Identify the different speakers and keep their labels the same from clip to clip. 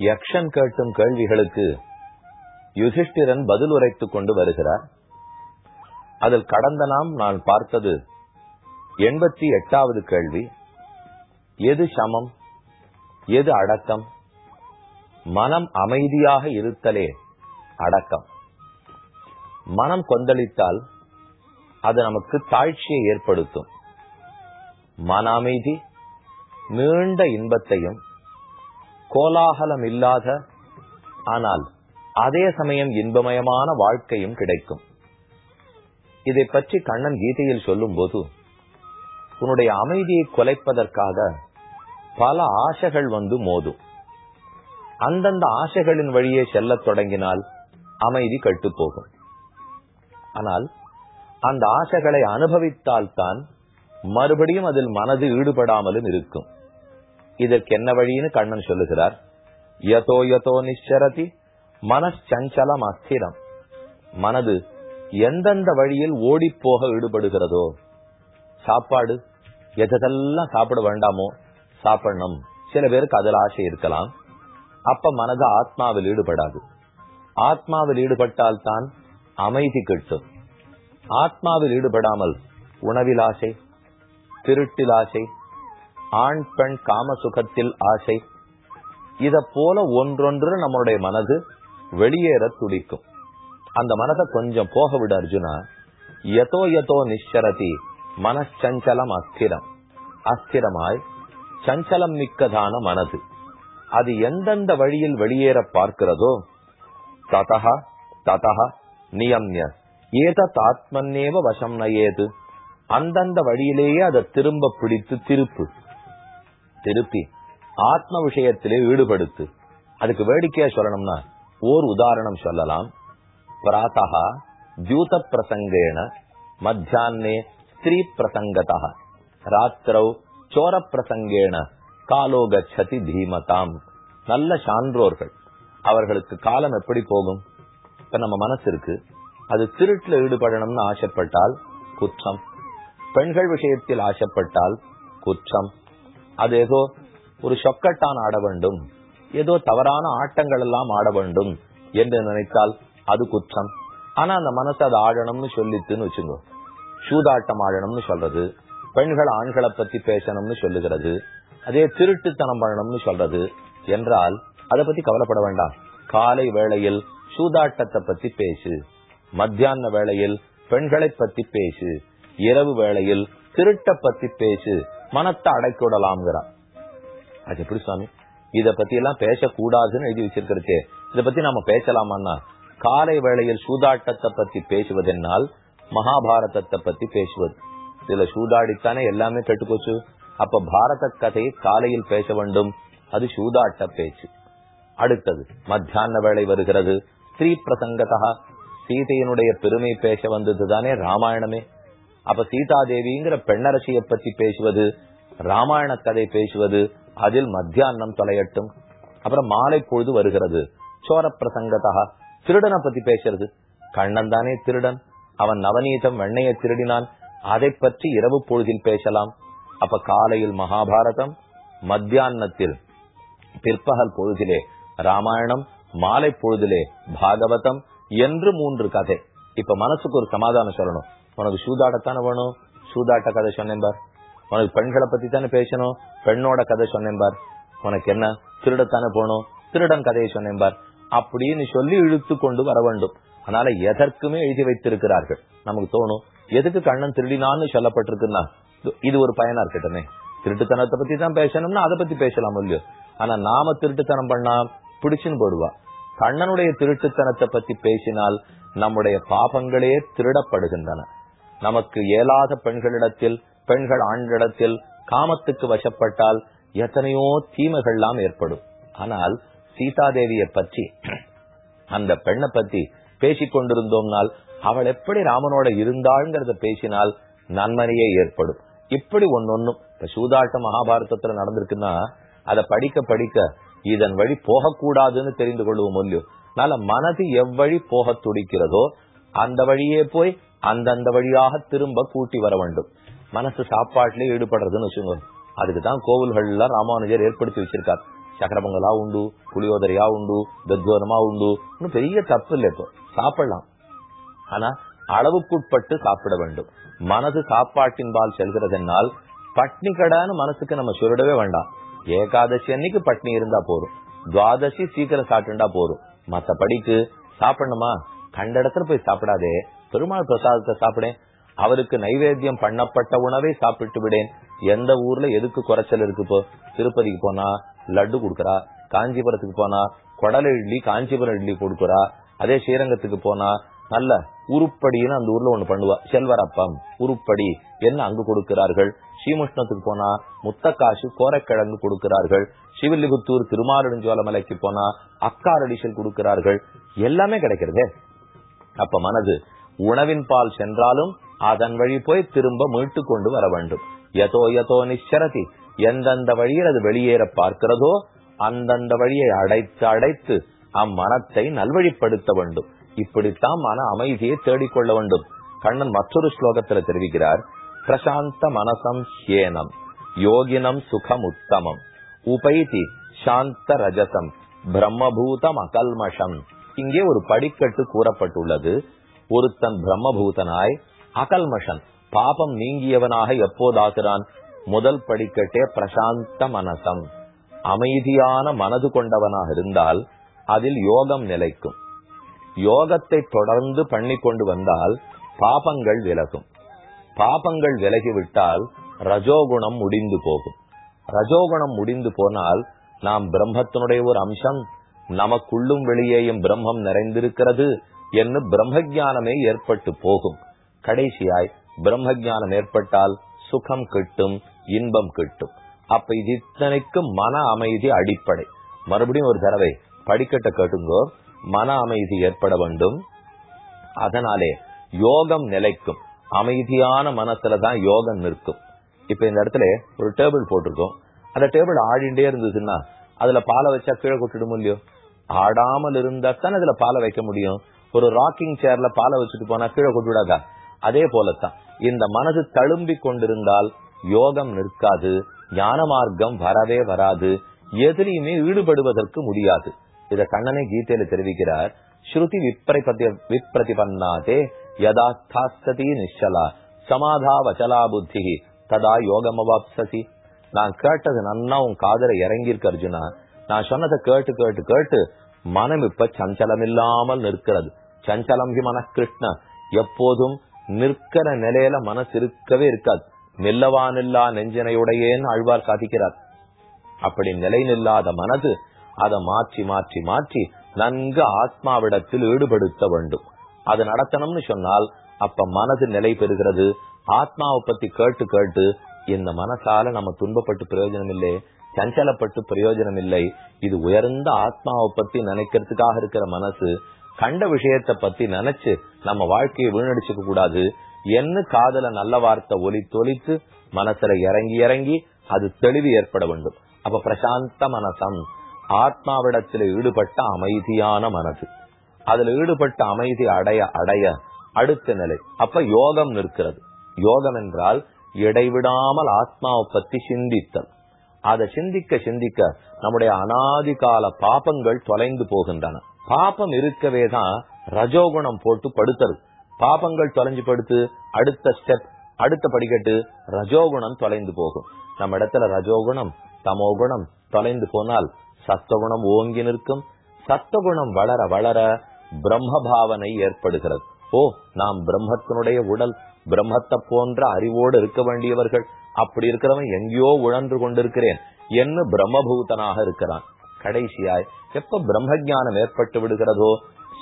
Speaker 1: யக்ஷன் கேட்டும் கேள்விகளுக்கு யுதிஷ்டிரன் பதில் உரைத்துக் கொண்டு வருகிறார். அதில் கடந்த நாம் நான் பார்த்தது எண்பத்தி எட்டாவது கேள்வி. எது சமம்? எது அடக்கம்? மனம் அமைதியாக இருத்தலே அடக்கம். மனம் கொந்தளித்தால் அது நமக்கு தாழ்ச்சியை ஏற்படுத்தும். மன அமைதி நீண்ட இன்பத்தையும் கோலாகலம் இல்லாத ஆனால் அதே சமயம் இன்பமயமான வாழ்க்கையும் கிடைக்கும். இதை பற்றி கண்ணன் கீதையில் சொல்லும் போது உன்னுடைய அமைதியை குலைப்பதற்காக பல ஆசைகள் வந்து மோதும். அந்தந்த ஆசைகளின் வழியே செல்லத் தொடங்கினால் அமைதி கட்டு போகும் ஆனால் அந்த ஆசைகளை அனுபவித்தால்தான் மறுபடியும் அதில் மனது ஈடுபடாமலும் இருக்கும். இதற்கு என்ன வழின்னு கண்ணன் சொல்லுகிறார். யதோ யதோ நிச்சரதி மனச்சஞ்சலம் அஸ்திரம். மனது எந்தெந்த வழியில் ஓடிப்போக ஈடுபடுகிறதோ சாப்பாடு எதெல்லாம் சாப்பிட வேண்டாமோ சாப்பிடணும். சில பேருக்கு அதில் ஆசை இருக்கலாம். அப்ப மனது ஆத்மாவில் ஈடுபடாது. ஆத்மாவில் ஈடுபட்டால் தான் அமைதி கிட்டும். ஆத்மாவில் ஈடுபடாமல் உணவில் ஆசை திருட்டில் ஆசை ஆண் பெண் காம சுகத்தில் ஆசை. இத போல ஒன்றொன்று நம்மளுடைய மனது வெளியேற துடிக்கும். அந்த மனதை கொஞ்சம் போக விட அர்ஜுனா. எதோ எதோ நிச்சரதி மனச்சஞ்சலம் அஸ்திரம். அஸ்திரமாய் சஞ்சலம் மிக்கதான மனது. அது எந்தெந்த வழியில் வெளியேற பார்க்கிறதோ ததா ததா நியம்ய. ஏதத் ஆத்மன்னேவ வசம் நயேது அந்தந்த வழியிலேயே அதை திரும்ப பிடித்து திருப்பு. திருப்பி ஆத்ம விஷயத்திலே ஈடுபடுத்து. அதுக்கு வேடிக்கையா சொல்லணும்னா ஓர் உதாரணம் சொல்லலாம். பிராத்தா தியூத பிரசங்கேன மத்தியானே ஸ்திரீ பிரசங்கதா ராத்திரௌ சோர பிரசங்கேன காலோ கச்சதி தீமதாம். நல்ல சான்றோர்கள். அவர்களுக்கு காலம் எப்படி போகும்? இப்ப நம்ம மனசு இருக்கு. அது திருட்டுல ஈடுபடணும்னு ஆசைப்பட்டால் குற்றம். பெண்கள் விஷயத்தில் ஆசைப்பட்டால் குற்றம். அது ஏதோ ஒரு சொக்கட்டான் ஆட வேண்டும். ஏதோ தவறான ஆட்டங்கள் எல்லாம் ஆட வேண்டும் என்று நினைத்தால் அது குற்றம். ஆனா அந்த மனசு அதை ஆடணும்னு சொல்லித்துன்னு வச்சுங்க சூதாட்டம் ஆடணும்னு சொல்றது பெண்கள் ஆண்களை பத்தி பேசணும்னு சொல்லுகிறது அதே திருட்டுத்தனம் பண்ணணும்னு சொல்றது என்றால் அதை பத்தி கவலைப்பட வேண்டாம். காலை வேளையில் சூதாட்டத்தை பத்தி பேசு மத்தியான வேளையில் பெண்களை பத்தி பேசு இரவு வேளையில் திருட்ட பத்தி பேசு மனத்தை அடக்கி விடலாம்ங்கிறான். அது எப்படி சுவாமி இத பத்தி எல்லாம் பேசக்கூடாதுன்னு எழுதி வச்சிருக்கிறதே. இத பத்தி நாம பேசலாமான்னா காலை வேளையில் சூதாட்டத்தை பத்தி பேசுவதென்னால் மகாபாரதத்தை பத்தி பேசுவது. இதுல சூதாடித்தானே எல்லாமே கெட்டுப்போச்சு. அப்ப பாரத கதையை காலையில் பேச வேண்டும். அது சூதாட்ட பேச்சு. அடுத்தது மத்தியான வேலை வருகிறது. ஸ்ரீ பிரசங்கதா சீதையினுடைய பெருமை பேச வந்தது தானே ராமாயணமே. அப்ப சீதாதேவிங்கிற பெண்ணரசியை பத்தி பேசுவது ராமாயண கதை பேசுவது அதில் மத்தியானம் தொலையட்டும். அப்புறம் மாலை பொழுது வருகிறது. சோர பிரசங்கதா திருடனை பத்தி பேசுறது. கண்ணன் தானே திருடன். அவன் நவநீதம் வெண்ணையை திருடினான். அதை பற்றி இரவு பொழுதில் பேசலாம். அப்ப காலையில் மகாபாரதம் மத்தியானத்தில் பிற்பகல் பொழுதிலே ராமாயணம் மாலை பொழுதிலே பாகவதம் என்று மூன்று கதை. இப்ப மனசுக்கு ஒரு சமாதானம் சொல்லணும். உனக்கு சூதாடத்தானே வேணும்? சூதாட்ட கதை சொன்னேன் பார். உனக்கு பெண்களை பத்தி தானே பேசணும்? பெண்ணோட கதை சொன்னேன் பார். உனக்கு என்ன? திருடத்தானே போகணும்? திருடன் கதையை சொன்னேன் பார். அப்படின்னு சொல்லி இழுத்து கொண்டு வர வேண்டும். அதனால எதற்குமே எழுதி வைத்திருக்கிறார்கள். நமக்கு தோணும் எதுக்கு கண்ணன் திருடினான்னு சொல்லப்பட்டிருக்குன்னா இது ஒரு பயனா இருக்கட்டுமே. திருட்டுத்தனத்தை பத்தி தான் பேசணும்னா அதை பத்தி பேசலாம் இல்லையோ? ஆனா நாம திருட்டுத்தனம் பண்ணா பிடிச்சுன்னு போடுவா. கண்ணனுடைய திருட்டுத்தனத்தை பத்தி பேசினால் நம்முடைய பாபங்களே திருடப்படுகின்றன. நமக்கு இயலாத பெண்களிடத்தில் பெண்கள் ஆண்களிடத்தில் காமத்துக்கு வசப்பட்டால் எத்தனையோ தீமைகள்லாம் ஏற்படும். ஆனால் சீதாதேவியை பற்றி அந்த பெண்ணை பத்தி பேசிக் கொண்டிருந்தோம்னால் அவள் எப்படி ராமனோட இருந்தாள்ங்கிறத பேசினால் நன்மனையே ஏற்படும். இப்படி ஒன்னொன்னும் இப்ப சூதாட்ட மகாபாரதத்துல நடந்திருக்குன்னா அதை படிக்க படிக்க இதன் வழி போகக்கூடாதுன்னு தெரிந்து கொள்வோம் இல்லையோ? அதனால மனது எவ்வழி போக துடிக்கிறதோ அந்த வழியே போய் அந்தந்த வழியாக திரும்ப கூட்டி வர வேண்டும். மனசு சாப்பாட்டுல ஈடுபடுறதுன்னு வச்சுங்க அதுக்குதான் கோவில்கள்ல ராமானுஜர் ஏற்படுத்தி வச்சிருக்கார். சக்கரபுங்களா உண்டு புளியோதரையா உண்டு தத்வனமா உண்டு. பெரிய தப்பு இல்லை இப்போ. சாப்பிடலாம். ஆனா அளவுக்குட்பட்டு சாப்பிட வேண்டும். மனது சாப்பாட்டின்பால் செல்கிறதென்னால் பட்னி கடான்னு மனசுக்கு நம்ம சொல்லிடவே வேண்டாம். ஏகாதசி அன்னைக்கு பட்னி இருந்தா போதும். துவாதசி சீக்கிரம் சாப்பிட்டுண்டா போதும். மத்தபடிக்கு சாப்பிடணுமா? கண்ட இடத்துல போய் சாப்பிடாதே. பெருமாள் பிரசாதத்தை சாப்பிடேன். அவருக்கு நைவேத்தியம் பண்ணப்பட்ட உணவை சாப்பிட்டு விடேன். எந்த ஊர்ல எதுக்கு குறைச்சல் இருக்கு இப்போ? திருப்பதிக்கு போனா லட்டு கொடுக்கறா. காஞ்சிபுரத்துக்கு போனா குடல இட்லி காஞ்சிபுரம் இட்லி கொடுக்கறா. அதே ஸ்ரீரங்கத்துக்கு போனா நல்ல உருப்படின்னு அந்த ஊர்ல ஒண்ணு பண்ணுவா. செல்வரப்பம் உருப்படி என்ன அங்கு கொடுக்கிறார்கள்? ஸ்ரீமுஷ்ணத்துக்கு போனா முத்தக்காசு கோரக்கிழங்கு கொடுக்கிறார்கள். சிவில்லிபுத்தூர் திருமாலிருஞ்சோலமலைக்கு போனா அக்காரடிசல் கொடுக்கிறார்கள். எல்லாமே கிடைக்கிறதே. அப்ப மனது உணவின் பால் சென்றாலும் அதன் வழி போய் திரும்ப மீட்டு கொண்டு வர வேண்டும். யதோ யதோ நிச்சரதி. எந்தெந்த வழியில் அது வெளியேற பார்க்கிறதோ அந்தந்த வழியை அடைத்து அடைத்து அம்மனத்தை நல்வழிப்படுத்த வேண்டும். இப்படித்தான் மன அமைதியை தேடிக்கொள்ள வேண்டும். கண்ணன் மற்றொரு ஸ்லோகத்துல தெரிவிக்கிறார். பிரசாந்த மனசம் ஹேனம். யோகினம் சுகம் உத்தமம். உபைதி சாந்த ரஜசம். பிரம்மபூதம் அகல்மஷம். இங்கே ஒரு படிக்கட்டு கூறப்பட்டுள்ளது. ஒருத்தன் பிரம்மபூதனாய் அகல்மஷன் பாபம் நீங்கியவனாக எப்போதாகிறான்? முதல் படிக்கட்டே பிரசாந்த மனசம். அமைதியான மனது கொண்டவனாக இருந்தால் அதில் யோகம் நிலைக்கும். யோகத்தை தொடர்ந்து பண்ணி கொண்டு வந்தால் பாபங்கள் விலகும். பாபங்கள் விலகிவிட்டால் ரஜோகுணம் முடிந்து போகும். ரஜோகுணம் முடிந்து போனால் நாம் பிரம்மத்தினுடைய ஒரு அம்சம் நமக்குள்ளும் வெளியேயும் பிரம்மம் நிறைந்திருக்கிறது என்று பிரம்ம ஜானமே ஏற்பட்டு போகும். கடைசியாய் பிரம்ம ஜானம் ஏற்பட்டால் சுகம் கிட்டும் இன்பம் கிட்டும். அப்ப இது இத்தனைக்கும் மன அமைதி அடிப்படை. மறுபடியும் ஒரு தடவை படிக்கட்ட கேட்டுங்கோ. மன அமைதி ஏற்பட வேண்டும். அதனாலே யோகம் நிலைக்கும். அமைதியான மனசுலதான் யோகம் நிற்கும். இப்ப இந்த இடத்துல ஒரு டேபிள் போட்டிருக்கோம். அந்த டேபிள் ஆடிண்டே இருந்ததுன்னா அதுல பாலை வச்சா கீழே கொட்டிடுமோ இல்லையோ? ஆடாமல் இருந்தா தான் அதுல பாலை வைக்க முடியும்? ஒரு ராக்கிங் சேர்ல பாலை வச்சுட்டு போனா கீழே கொட்டுவிடாதா? அதே போலத்தான். இந்த மனது தழும்பி கொண்டிருந்தால் யோகம் நிற்காது ஞான மார்க்கம் வரவே வராது எதிரியுமே ஈடுபடுவதற்கு முடியாது. இத கண்ணனை கீதையில தெரிவிக்கிறார். ஸ்ருதி விப்ரதி விப்ரதிபன்னாதே யதாஸ்தாஸ்ததி நிச்சலா சமாதா வச்சலா புத்தி ததா யோகமவாப்சசி. நான் கேட்டது நன்னா உன் காதல இறங்கியிருக்கு அர்ஜுனா. நான் சொன்னதை கேட்டு கேட்டு கேட்டு மனம் இப்ப சஞ்சலம் இல்லாமல் நிற்கிறது. சஞ்சலம் மன கிருஷ்ண எப்போதும் நிற்கிற நிலையில மனசு இருக்கவே இருக்காது. மெல்லவானில்லா நெஞ்சனையுடையேன்னு அழ்வார் சாதிக்கிறார் அப்படி நிலை நில்லாத மனது அதை மாற்றி மாற்றி மாற்றி நன்கு ஆத்மாவிடத்தில் ஈடுபடுத்த வேண்டும். அது நடத்தணும்னு சொன்னால் அப்ப மனது நிலை பெறுகிறது. ஆத்மாவை பத்தி கேட்டு கேட்டு இந்த மனசால நம்ம துன்பப்பட்டு பிரயோஜனம் இல்லையே சஞ்சலப்பட்டு பிரயோஜனம் இல்லை இது உயர்ந்த ஆத்மாவை பத்தி நினைக்கிறதுக்காக இருக்கிற மனசு கண்ட விஷயத்தை பத்தி நினைச்சு நம்ம வாழ்க்கையை வீணடிச்சுக்க கூடாது. என்ன காதல நல்ல வார்த்தை ஒலி தொலித்து மனசுல இறங்கி இறங்கி அது தெளிவு ஏற்பட வேண்டும். அப்ப பிரசாந்த மனசம் ஆத்மாவிடத்தில் ஈடுபட்ட அமைதியான மனது அதுல ஈடுபட்ட அமைதி அடைய அடைய அடுத்த நிலை. அப்ப யோகம் நிற்கிறது. யோகம் என்றால் இடைவிடாமல் ஆத்மாவை பத்தி சிந்தித்தல். அதை சிந்திக்க சிந்திக்க நம்முடைய அனாதி கால பாபங்கள் தொலைந்து போகின்றன. பாபம் இருக்கவே தான் ரஜோகுணம் போட்டு படுத்தது பாபங்கள் தொலைஞ்சு படுத்து அடுத்த ஸ்டெப் அடுத்த படிக்கட்டு ரஜோகுணம் தொலைந்து போகும். நம்ம இடத்துல ரஜோகுணம் தமோகுணம் தொலைந்து போனால் சத்தகுணம் ஓங்கி நிற்கும். சத்தகுணம் வளர வளர பிரம்ம பாவனை ஏற்படுகிறது. ஓ நாம் பிரம்மத்தினுடைய உடல் பிரம்மத்தை போன்ற அறிவோடு இருக்க வேண்டியவர்கள் அப்படி இருக்கிறவன் எங்கேயோ உழன்று கொண்டிருக்கிறேன் என்ன பிரம்மபூதனாக இருக்கிறான். கடைசியாய் எப்ப பிரம்ம ஜானம் ஏற்பட்டு விடுகிறதோ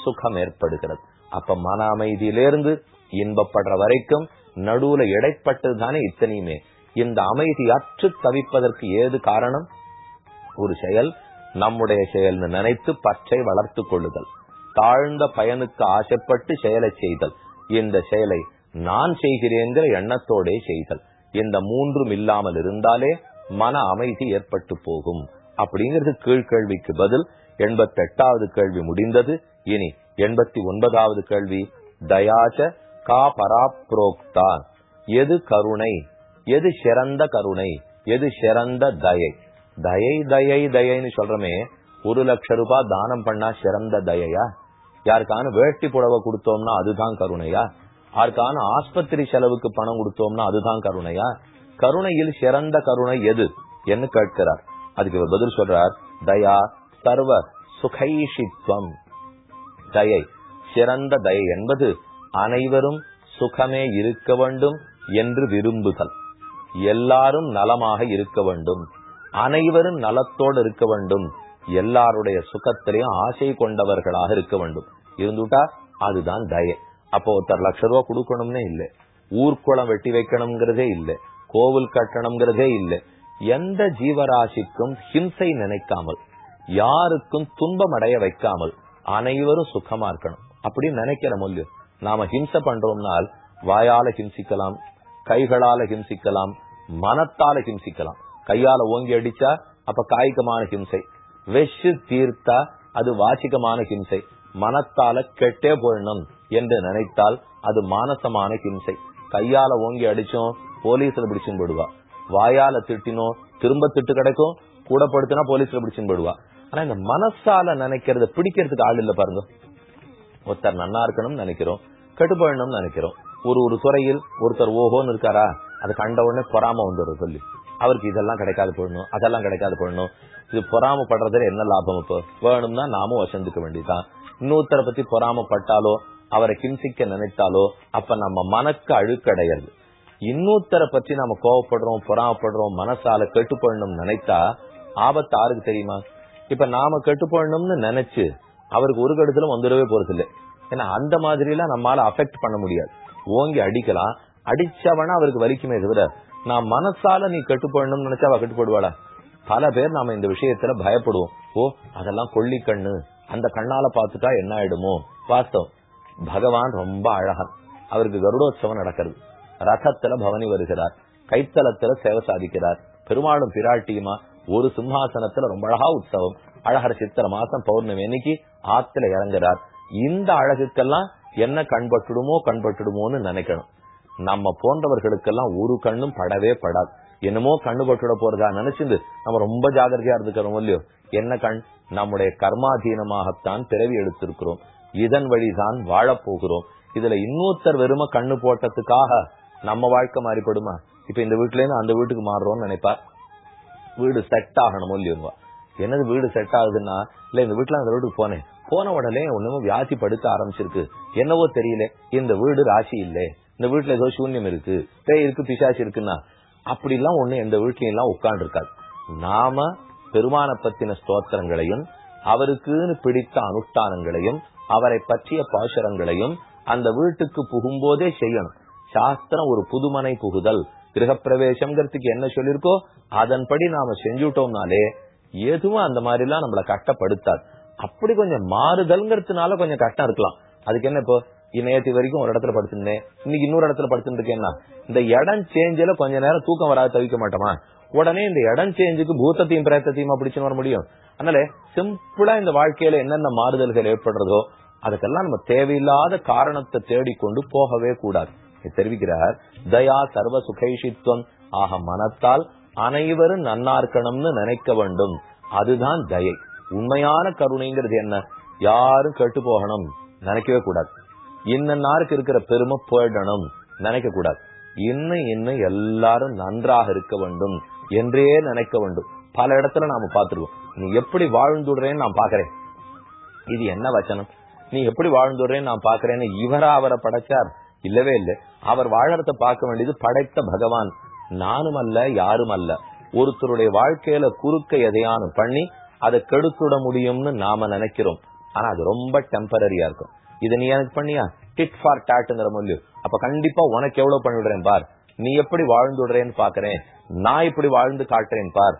Speaker 1: சுகம் ஏற்படுகிறது. அப்ப மன அமைதியிலிருந்து இன்பப்படுற வரைக்கும் நடுவுல இடைப்பட்டது தானே இத்தனையுமே. இந்த அமைதி அற்று தவிப்பதற்கு ஏது காரணம்? ஒரு செயல் நம்முடைய செயல் நினைத்து பற்றை வளர்த்து கொள்ளுதல். தாழ்ந்த பயனுக்கு ஆசைப்பட்டு செயலை செய்தல். இந்த செயலை நான் செய்கிறேங்கிற எண்ணத்தோட செய்தல். இந்த மூன்றும் இல்லாமல் இருந்தாலே மன அமைதி ஏற்பட்டு போகும். அப்படிங்கிறது கீழ்கேள்விக்கு பதில். எண்பத்தி எட்டாவது கேள்வி முடிந்தது. இனி எண்பத்தி ஒன்பதாவது கேள்வி. தயாச்ச கா பராப்ரோக்தா எது கருணை? எது சிறந்த கருணை? எது சிறந்த தயை? தயை தயை தயைன்னு சொல்றமே. ஒரு லட்ச ரூபாய் தானம் பண்ணா சிறந்த தயையா? யாருக்கான வேட்டி புடவை கொடுத்தோம்னா அதுதான் கருணையா? அதற்கான ஆஸ்பத்திரி செலவுக்கு பணம் கொடுத்தோம்னா அதுதான் கருணையா? கருணையில் சிறந்த கருணை எது? என்று கேட்கிறார். அதுக்கு இவர் பதில் சொல்றார். தயா சர்வ சுகைஷித்வம். தயை சிறந்த தயை என்பது அனைவரும் சுகமே இருக்க வேண்டும் என்று விரும்புதல். எல்லாரும் நலமாக இருக்க வேண்டும். அனைவரும் நலத்தோடு இருக்க வேண்டும். எல்லாருடைய சுகத்திலையும் ஆசை கொண்டவர்களாக இருக்க வேண்டும். இருந்துட்டா? அதுதான் தயை. அப்போ ஒருத்தர் லட்ச ரூபா கொடுக்கணும்னே இல்லை. ஊர்க்குளம் வெட்டி வைக்கணுங்கிறதே இல்லை. கோவில் கட்டணுங்கிறதே இல்லை. எந்த ஜீவராசிக்கும் ஹிம்சை நினைக்காமல் யாருக்கும் துன்பம் அடைய வைக்காமல் அனைவரும் சுகமா இருக்கணும். அப்படின்னு நினைக்கிற மொழி நாம ஹிம்சை பண்றோம்னால் வாயால ஹிம்சிக்கலாம் கைகளால ஹிம்சிக்கலாம் மனத்தால ஹிம்சிக்கலாம். கையால ஓங்கி அடிச்சா அப்ப காய்கமான ஹிம்சை. வெஷு தீர்த்தா அது வாசிகமான ஹிம்சை. மனத்தால கெட்டே போயிடணும். என்று நினைத்தால் அது மானசமான ஹிம்சை. கையால ஓங்கி அடிச்சோம் போலீஸ்ல பிடிச்சும் போடுவா வாயால திட்டினோம் திரும்ப திட்டு கிடைக்கும் கூட படுத்தினா போலீஸ்ல பிடிச்சும் போடுவா ஆனா இந்த மனசால நினைக்கிறத பிடிக்கிறதுக்கு ஆள் இல்ல பாருங்க. ஒருத்தர் நன்னா இருக்கணும்னு நினைக்கிறோம் கெட்டுப்படணும்னு நினைக்கிறோம். ஒரு ஒரு துறையில் ஒருத்தர் ஓஹோன்னு இருக்காரா அது கண்ட உடனே பொறாம வந்துடும் சொல்லி. அவருக்கு இதெல்லாம் கிடைக்காது போடணும் அதெல்லாம் கிடைக்காது போடணும் இது பொறாமப்படுறதுல என்ன லாபம் இப்போ? வேணும்னா நாமும் வசந்துக்க வேண்டியதுதான். இன்னொருத்தரை பத்தி பொறாமப்பட்டாலோ அவரை கிம்சிக்க நினைத்தாலோ அப்ப நம்ம மனக்கு அழுக்கடையிறது. இன்னொருத்தரை பத்தி நாம கோவப்படுறோம் பொறாமப்படுறோம் மனசால கெட்டுப்படணும் நினைத்தா ஆபத்து ஆருக்கு தெரியுமா? இப்ப நாம கெட்டுப்படணும்னு நினைச்சு அவருக்கு ஒரு கடுத்துல வந்துடவே போறது இல்லை ஏன்னா அந்த மாதிரி எல்லாம் நம்மளால அஃபெக்ட் பண்ண முடியாது. ஓங்கி அடிக்கலாம். அடிச்சவனா அவருக்கு வலிக்குமே தவிர நான் மனசால நீ கட்டுப்படணும்னு நினைச்சா அவ கட்டுப்படுவாளா? பல பேர் நாம இந்த விஷயத்துல பயப்படுவோம். ஓ அதெல்லாம் கொள்ளி கண்ணு அந்த கண்ணால பாத்துட்டா என்ன ஆயிடுமோ? வாஸ்தவம். பகவான் ரொம்ப அழகன். அவருக்கு கருடோத்சவம் நடக்கிறது. ரதத்துல பவனி வருகிறார். கைத்தலத்துல சேவை சாதிக்கிறார். பெருமாளும் பிராட்டியுமா ஒரு சிம்ஹாசனத்துல ரொம்ப அழகா உற்சவம். அழகர் சித்திர மாசம் பௌர்ணமி அன்னைக்கு ஆத்துல இறங்குறார். இந்த அழகுக்கெல்லாம் என்ன கண்பட்டுடுமோ கண்பட்டுடுமோன்னு நினைக்கணும். நம்ம போன்றவர்களுக்கெல்லாம் ஒரு கண்ணும் படவே படாது. என்னமோ கண்ணு பட்டுட போறதா நினைச்சிருந்து நம்ம ரொம்ப ஜாகிரதையா இருந்துக்கிறோம் இல்லையோ? என்ன கண்? நம்முடைய கர்மாதீனமாகத்தான் பிறவி எடுத்திருக்கிறோம். இதன் வழிதான் வாழப்போகிறோம் இதுல இன்னொருத்தர் வெறும கண்ணு போட்டதுக்காக நம்ம வாழ்க்கை மாறிப்படுமா? இப்ப இந்த வீட்டுல இருந்து அந்த வீட்டுக்கு மாறுறோம்னு நினைப்பார். வீடு செட் ஆகணும் இல்லையோங்க என்னது வீடு செட் ஆகுதுன்னா இல்ல இந்த வீட்டுல அந்த வீட்டுக்கு போனேன். போன உடனே ஒண்ணுமே வியாதி படுத்த ஆரம்பிச்சிருக்கு. என்னவோ தெரியல. இந்த வீடு ராசி இல்லை. இந்த வீட்டுல ஏதோ சூன்யம் இருக்கு. பேய் இருக்கு பிசாசி இருக்குன்னா. அப்படி எல்லாம் ஒண்ணு எந்த வீட்லயும் எல்லாம் உட்கார்ந்து இருக்காது நாம பெருமான பத்தின ஸ்தோத்திரங்களையும் அவருக்குன்னு பிடித்த அனுஷ்டானங்களையும் அவரை பற்றிய பாசுரங்களையும் அந்த வீட்டுக்கு புகும்போதே செய்யணும். சாஸ்திரம் ஒரு புதுமனை புகுதல். கிரகப்பிரவேசம்ங்கிறதுக்கு என்ன சொல்லிருக்கோ அதன்படி நாம செஞ்சுட்டோம்னாலே எதுவும் அந்த மாதிரி எல்லாம் நம்மள கஷ்டப்படுத்தாது அப்படி கொஞ்சம் மாறுதல்ங்கிறதுனால கொஞ்சம் கஷ்டம் இருக்கலாம். அதுக்கு என்ன இப்போ இணையத்தி வரைக்கும் ஒரு இடத்துல படுத்திருந்தேன். இன்னைக்கு இன்னொரு இடத்துல படுத்துட்டு இருக்கேன்னா இந்த இடம் சேஞ்சில கொஞ்ச நேரம் தூக்கம் வராது தவிக்க மாட்டோமா? உடனே இந்த இடம் சேஞ்சுக்கு பூத்தத்தையும் பிரேத்தத்தையும் பிடிச்சுன்னு வர முடியும். அதனால சிம்பிளா இந்த வாழ்க்கையில என்னென்ன மாறுதல்கள் ஏற்படுறதோ அதுக்கெல்லாம் நம்ம தேவையில்லாத காரணத்தை தேடிக்கொண்டு போகவே கூடாது. தெரிவிக்கிறார் தயா சர்வ சுகைஷித்வம். ஆக மனத்தால் அனைவரும் நன்னார்க்கணும்னு நினைக்க வேண்டும். அதுதான் தயை. உண்மையான கருணைங்கிறது என்ன? யாரும் கெட்டு போகணும். நினைக்கவே கூடாது. இன்னன்னாருக்கு இருக்கிற பெருமை போயிடணும். நினைக்க கூடாது இன்னும் இன்னும் எல்லாரும் நன்றாக இருக்க வேண்டும். என்றே நினைக்க வேண்டும். பல இடத்துல நாம பார்த்திருக்கோம். நீ எப்படி வாழ்ந்துடுறேன்னு நான் பாக்குறேன் இது என்ன வச்சனம்? நீ எப்படி வாழ்ந்துடுறேன்னு நான் பாக்குறேன்னு இவரா அவரை படைச்சார்? இல்லவே இல்லை. அவர் வாழறத பார்க்க வேண்டியது படைத்த பகவான். நானும் அல்ல யாரும் அல்ல ஒருத்தருடைய வாழ்க்கையில குறுக்க எதையானு பண்ணி அதை கெடுத்துட முடியும்னு நாம நினைக்கிறோம். ஆனா அது ரொம்ப டெம்பரரியா இருக்கும். இதை நீ எனக்கு பண்ணியா? டிட் ஃபார் டாட்ங்கிற மொழியும் அப்ப கண்டிப்பா உனக்கு எவ்வளவு பண்ணிவிடுறேன் பார். நீ எப்படி வாழ்ந்துடுறேன்னு பாக்குறேன் நான் இப்படி வாழ்ந்து காட்டுறேன் பார்.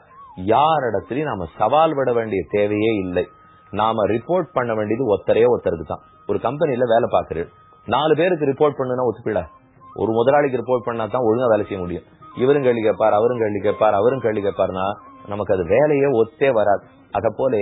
Speaker 1: யாரிடத்திலையும் நாம சவால் விட வேண்டிய தேவையே இல்லை. நாம ரிப்போர்ட் பண்ண வேண்டியது ஒத்தரே ஒருத்தருக்கு தான். ஒரு கம்பெனில வேலை பாக்குறேன் நாலு பேருக்கு ரிப்போர்ட் பண்ணுனா ஒத்துப்பிட? ஒரு முதலாளிக்கு ரிப்போர்ட் பண்ணா தான் ஒழுங்கா வேலை செய்ய முடியும். இவரும் கேள்வி கேட்பார் அவரும் கேள்வி கேட்பார் அவரும் கேள்வி கேட்பார்னா நமக்கு அது வேலையே ஒத்தே வராது. அத போல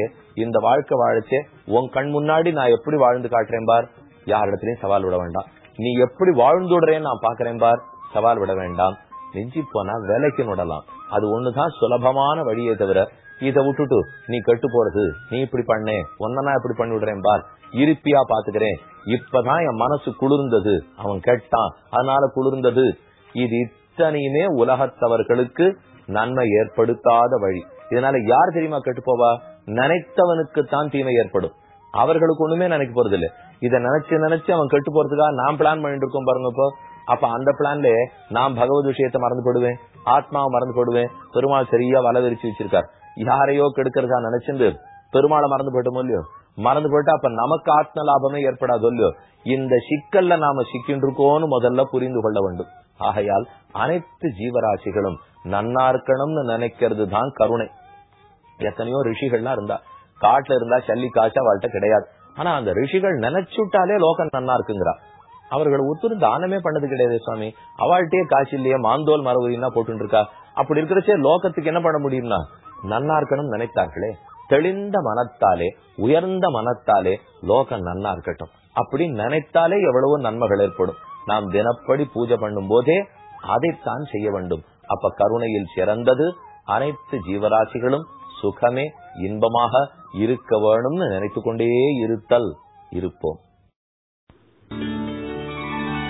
Speaker 1: இந்த வாழ்க்கை வாழச்சே உன் கண் முன்னாடி நான் எப்படி வாழ்ந்து காட்டுறேன் பார்? யாரிடத்திலையும் சவால் விட வேண்டாம். நீ எப்படி வாழ்ந்துடுறேன்னு நான் பாக்குறேன் பார். சவால் விட வேண்டாம். நெஞ்சி போனா விலைக்கு விடலாம் அது ஒண்ணுதான் சுலபமான வழியே தவிர இத விட்டுட்டு நீ கெட்டு போறது நீ இப்படி பண்ணே ஒன்னா இப்படி பண்ணி விடுறேன் பார். இருப்பியா பாத்துக்கிறேன். இப்பதான் என் மனசு குளிர்ந்தது. அவன் கேட்டான். அதனால குளிர்ந்தது. இது இத்தனையுமே உலகத்தவர்களுக்கு நன்மை ஏற்படுத்தாத வழி. இதனால யார் தெரியுமா கெட்டு போவா? நினைத்தவனுக்கு தான் தீமை ஏற்படும். அவர்களுக்கு ஒண்ணுமே நினைக்க போறது இல்ல இத நினைச்சு நினைச்சு அவன் கெட்டு போறதுக்காக நான் பிளான் பண்ணிட்டு இருக்கோம் பாருங்க இப்போ. அப்ப அந்த பிளான்ல நான் பகவத் விஷயத்தை மறந்து போடுவேன் ஆத்மாவை மறந்து போடுவேன் பெருமாள் சரியா வலை விரிச்சு வச்சிருக்கார். யாரையோ கெடுக்கிறதா நினைச்சிருந்து பெருமாளை மறந்து போட்டோமோ இல்லையோ? மறந்து போயிட்டு அப்ப நமக்கு ஆத்ம லாபமே ஏற்படாதோ இல்லையோ? இந்த சிக்கல்ல நாம சிக்கின்றிருக்கோம்னு முதல்ல புரிந்து கொள்ள வேண்டும். ஆகையால் அனைத்து ஜீவராசிகளும் நன்னா இருக்கணும்னு நினைக்கிறது தான் கருணை. எத்தனையோ ரிஷிகள்லாம் இருந்தா காட்டுல இருந்தா சல்லி காய்ச்சா அவள்கிட்ட கிடையாது. ஆனா அந்த ரிஷிகள் நினைச்சுட்டாலே லோகம் நன்னா இருக்குங்கிறா. அவர்கள் ஒத்துரு தானமே பண்ணது கிடையாது சுவாமி. அவள்கிட்டயே காசு இல்லையே மாந்தோல் மரபுரின்னா போட்டு இருக்கா அப்படி இருக்கிறச்சே லோகத்துக்கு என்ன பண்ண முடியும்னா நன்னா இருக்கணும் நினைத்தார்களே. தெளிந்த மனத்தாலே உயர்ந்த மனத்தாலே லோகம் நன்னா இருக்கட்டும். அப்படி நினைத்தாலே எவ்வளவோ நன்மைகள் ஏற்படும். நாம் தினப்படி பூஜை பண்ணும் போதே அதைத்தான் செய்ய வேண்டும். அப்ப கருணையில் சிறந்தது அனைத்து ஜீவராசிகளும் சுகமே இன்பமாக இருக்க வேணும்னு நினைத்து கொண்டே இருத்தல் இருப்போம்.